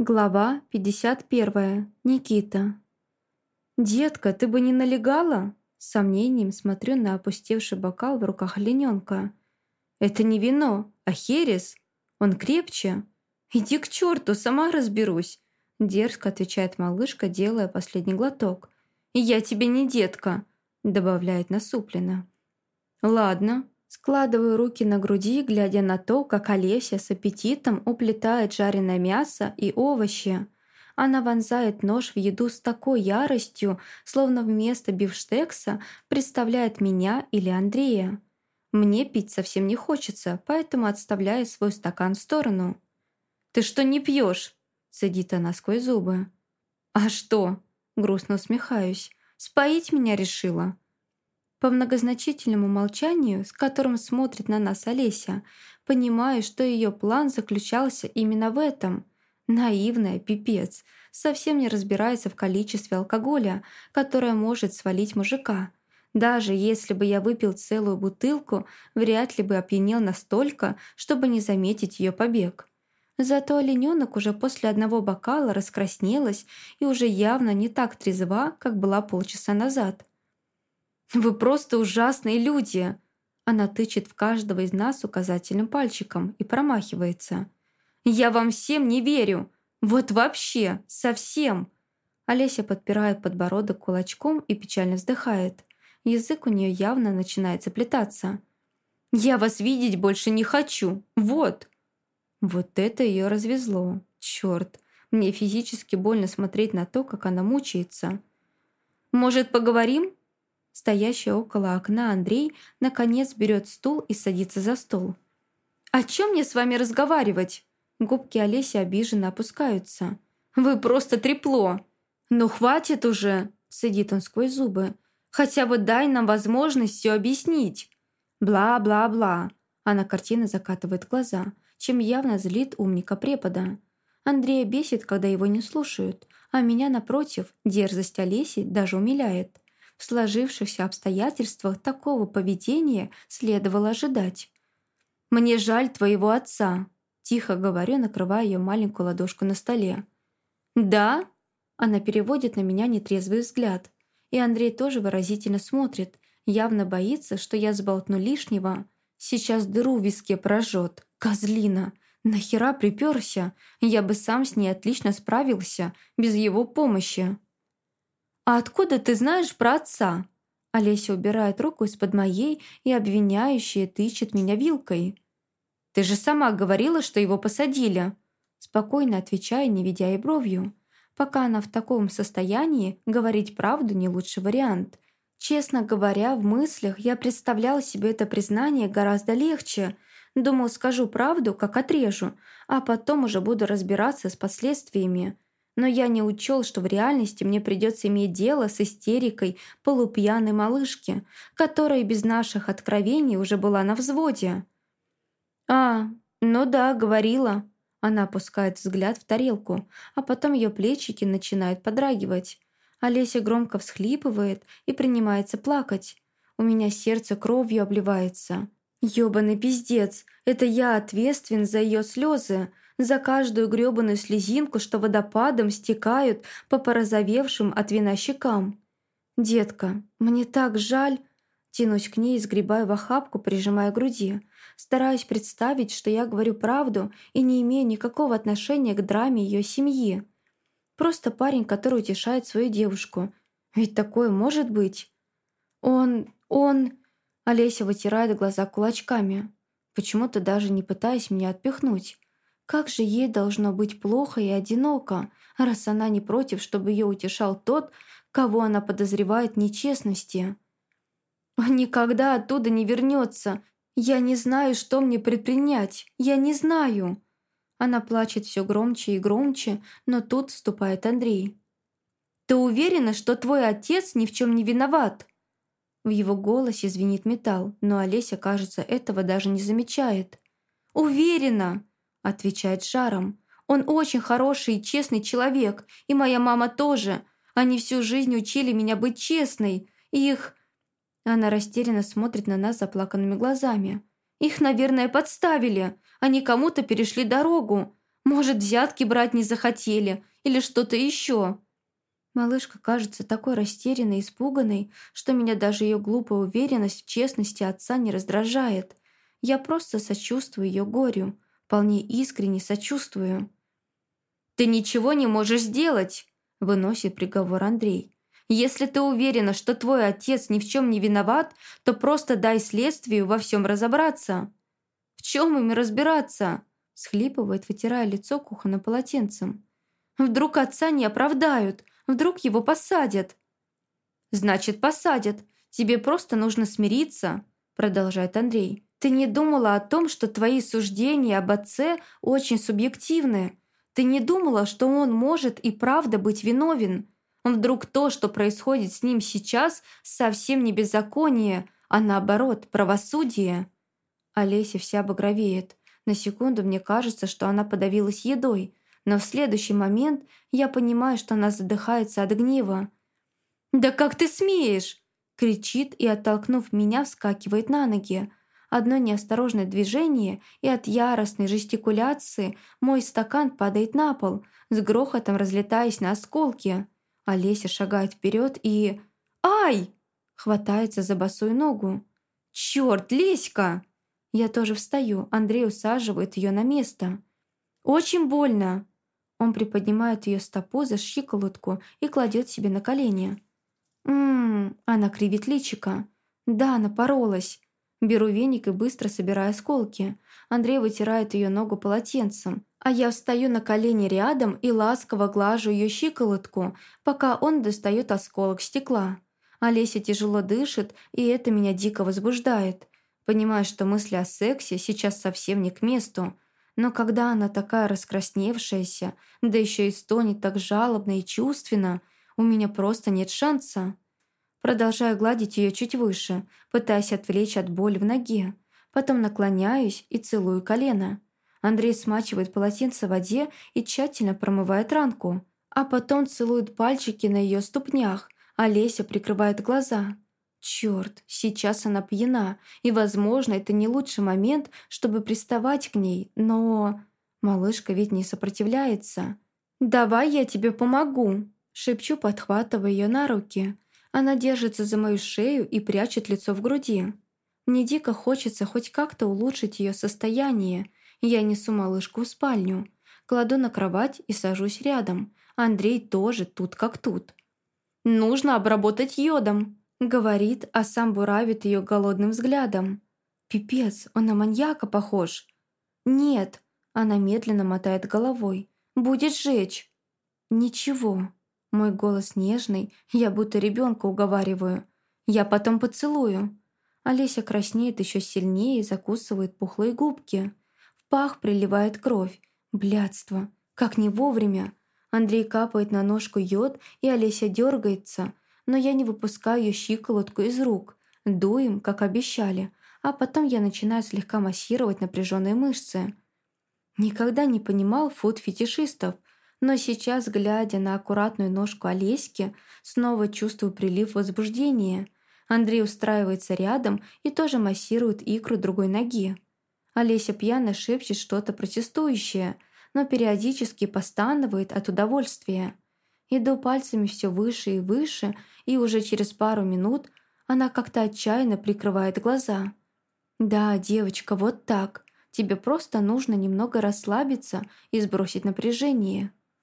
Глава 51. Никита. «Детка, ты бы не налегала?» С сомнением смотрю на опустевший бокал в руках олененка. «Это не вино, а херес. Он крепче. Иди к черту, сама разберусь!» Дерзко отвечает малышка, делая последний глоток. «Я тебе не детка», добавляет насупленно. «Ладно, Складываю руки на груди, глядя на то, как Олеся с аппетитом уплетает жареное мясо и овощи. Она вонзает нож в еду с такой яростью, словно вместо бифштекса представляет меня или Андрея. Мне пить совсем не хочется, поэтому отставляю свой стакан в сторону. «Ты что не пьешь?» – садит она сквозь зубы. «А что?» – грустно усмехаюсь. «Споить меня решила?» По многозначительному молчанию, с которым смотрит на нас Олеся, понимаю, что ее план заключался именно в этом. Наивная, пипец, совсем не разбирается в количестве алкоголя, которое может свалить мужика. Даже если бы я выпил целую бутылку, вряд ли бы опьянел настолько, чтобы не заметить ее побег. Зато олененок уже после одного бокала раскраснелась и уже явно не так трезва, как была полчаса назад. «Вы просто ужасные люди!» Она тычет в каждого из нас указательным пальчиком и промахивается. «Я вам всем не верю! Вот вообще! Совсем!» Олеся подпирает подбородок кулачком и печально вздыхает. Язык у нее явно начинает заплетаться. «Я вас видеть больше не хочу! Вот!» Вот это ее развезло. Черт, мне физически больно смотреть на то, как она мучается. «Может, поговорим?» Стоящий около окна Андрей наконец берет стул и садится за стол. «О чем мне с вами разговаривать?» Губки Олеси обиженно опускаются. «Вы просто трепло!» «Ну хватит уже!» – сидит он сквозь зубы. «Хотя бы дай нам возможность все объяснить!» «Бла-бла-бла!» Она картина закатывает глаза, чем явно злит умника препода. Андрея бесит, когда его не слушают, а меня, напротив, дерзость Олеси даже умиляет. В сложившихся обстоятельствах такого поведения следовало ожидать. «Мне жаль твоего отца», – тихо говорю, накрывая ее маленькую ладошку на столе. «Да?» – она переводит на меня нетрезвый взгляд. И Андрей тоже выразительно смотрит, явно боится, что я сболтну лишнего. Сейчас дыру в виске прожжет. Козлина! Нахера приперся? Я бы сам с ней отлично справился, без его помощи. «А откуда ты знаешь про отца?» Олеся убирает руку из-под моей и обвиняющая тычет меня вилкой. «Ты же сама говорила, что его посадили!» Спокойно отвечая, не ведя и бровью. Пока она в таком состоянии, говорить правду не лучший вариант. Честно говоря, в мыслях я представляла себе это признание гораздо легче. Думал, скажу правду, как отрежу, а потом уже буду разбираться с последствиями но я не учел, что в реальности мне придется иметь дело с истерикой полупьяной малышки, которая без наших откровений уже была на взводе. «А, ну да, говорила». Она опускает взгляд в тарелку, а потом ее плечики начинают подрагивать. Олеся громко всхлипывает и принимается плакать. У меня сердце кровью обливается. «Ёбаный пиздец! Это я ответственен за ее слезы!» За каждую грёбаную слезинку, что водопадом стекают по порозовевшим от вина щекам. «Детка, мне так жаль!» Тянусь к ней, сгребаю в охапку, прижимая к груди. Стараюсь представить, что я говорю правду и не имею никакого отношения к драме ее семьи. Просто парень, который утешает свою девушку. Ведь такое может быть. Он... он... Олеся вытирает глаза кулачками, почему-то даже не пытаясь меня отпихнуть. Как же ей должно быть плохо и одиноко, раз она не против, чтобы ее утешал тот, кого она подозревает нечестности. Он никогда оттуда не вернется. Я не знаю, что мне предпринять. Я не знаю. Она плачет все громче и громче, но тут вступает Андрей. «Ты уверена, что твой отец ни в чем не виноват?» В его голосе звенит металл, но Олеся, кажется, этого даже не замечает. «Уверена!» Отвечает жаром. «Он очень хороший и честный человек, и моя мама тоже. Они всю жизнь учили меня быть честной. Их...» Она растерянно смотрит на нас заплаканными глазами. «Их, наверное, подставили. Они кому-то перешли дорогу. Может, взятки брать не захотели или что-то еще?» Малышка кажется такой растерянной и испуганной, что меня даже ее глупая уверенность в честности отца не раздражает. Я просто сочувствую ее горю, вполне искренне сочувствую. «Ты ничего не можешь сделать!» – выносит приговор Андрей. «Если ты уверена, что твой отец ни в чем не виноват, то просто дай следствию во всем разобраться». «В чем им разбираться?» – схлипывает, вытирая лицо кухонным полотенцем. «Вдруг отца не оправдают, Вдруг его посадят?» «Значит, посадят. Тебе просто нужно смириться», продолжает Андрей. «Ты не думала о том, что твои суждения об отце очень субъективны. Ты не думала, что он может и правда быть виновен. Вдруг то, что происходит с ним сейчас, совсем не беззаконие, а наоборот, правосудие». Олеся вся багровеет. На секунду мне кажется, что она подавилась едой, но в следующий момент я понимаю, что она задыхается от гнева. «Да как ты смеешь?» кричит и, оттолкнув меня, вскакивает на ноги. Одно неосторожное движение, и от яростной жестикуляции мой стакан падает на пол, с грохотом разлетаясь на осколки. Олеся шагает вперед и... «Ай!» хватается за босую ногу. «Черт, Леська!» Я тоже встаю, Андрей усаживает ее на место. «Очень больно!» Он приподнимает ее стопу за щиколотку и кладет себе на колени. «Ммм, она кривит личика. Да, напоролась. Беру веник и быстро собираю осколки. Андрей вытирает ее ногу полотенцем, а я встаю на колени рядом и ласково глажу ее щиколотку, пока он достает осколок стекла. Олеся тяжело дышит, и это меня дико возбуждает. Понимаю, что мысли о сексе сейчас совсем не к месту, но когда она такая раскрасневшаяся, да еще и стонет так жалобно и чувственно, у меня просто нет шанса. Продолжаю гладить ее чуть выше, пытаясь отвлечь от боли в ноге. Потом наклоняюсь и целую колено. Андрей смачивает полотенце в воде и тщательно промывает ранку. А потом целует пальчики на ее ступнях, а Леся прикрывает глаза. Черт, сейчас она пьяна, и, возможно, это не лучший момент, чтобы приставать к ней, но... Малышка ведь не сопротивляется. «Давай я тебе помогу», — шепчу, подхватывая ее на руки. Она держится за мою шею и прячет лицо в груди. Мне дико хочется хоть как-то улучшить ее состояние. Я несу малышку в спальню. Кладу на кровать и сажусь рядом. Андрей тоже тут как тут. «Нужно обработать йодом», Говорит, а сам буравит ее голодным взглядом. «Пипец, он на маньяка похож». «Нет», она медленно мотает головой. «Будет жечь». «Ничего». Мой голос нежный, я будто ребенка уговариваю. «Я потом поцелую». Олеся краснеет еще сильнее и закусывает пухлые губки. В пах приливает кровь. Блядство. Как не вовремя. Андрей капает на ножку йод, и Олеся дергается, но я не выпускаю ее щиколотку из рук, дуем, как обещали, а потом я начинаю слегка массировать напряженные мышцы. Никогда не понимал фуд-фетишистов, но сейчас, глядя на аккуратную ножку Олеськи, снова чувствую прилив возбуждения. Андрей устраивается рядом и тоже массирует икру другой ноги. Олеся пьяно шепчет что-то протестующее, но периодически постанывает от удовольствия. Иду пальцами все выше и выше, и уже через пару минут она как-то отчаянно прикрывает глаза. «Да, девочка, вот так. Тебе просто нужно немного расслабиться и сбросить напряжение».